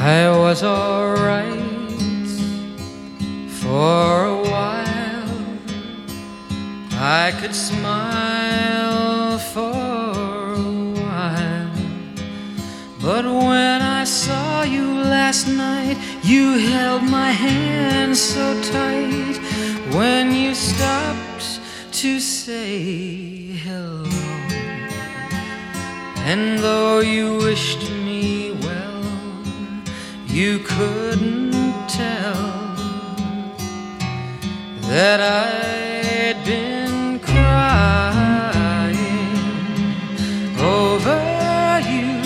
I was alright for a while. I could smile for a while. But when I saw you last night, you held my hand so tight. When you stopped to say hello. And though you wished me you couldn't tell that I'd been crying over you,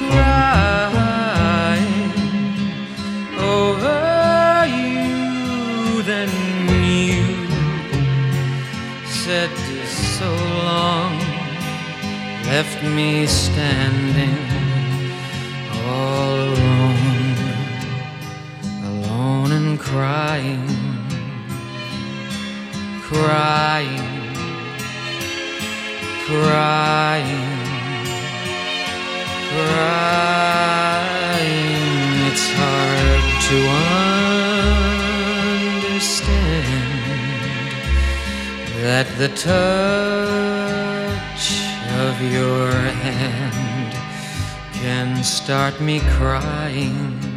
crying over you. Then you said so long left me standing all crying, crying, crying, crying. It's hard to understand that the touch of your hand can start me crying.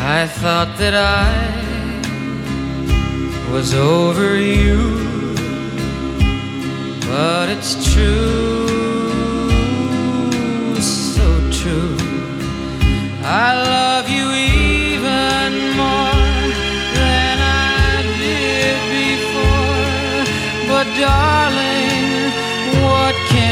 I thought that I was over you, but it's true, so true. I love you even more than I did before, but darling, what can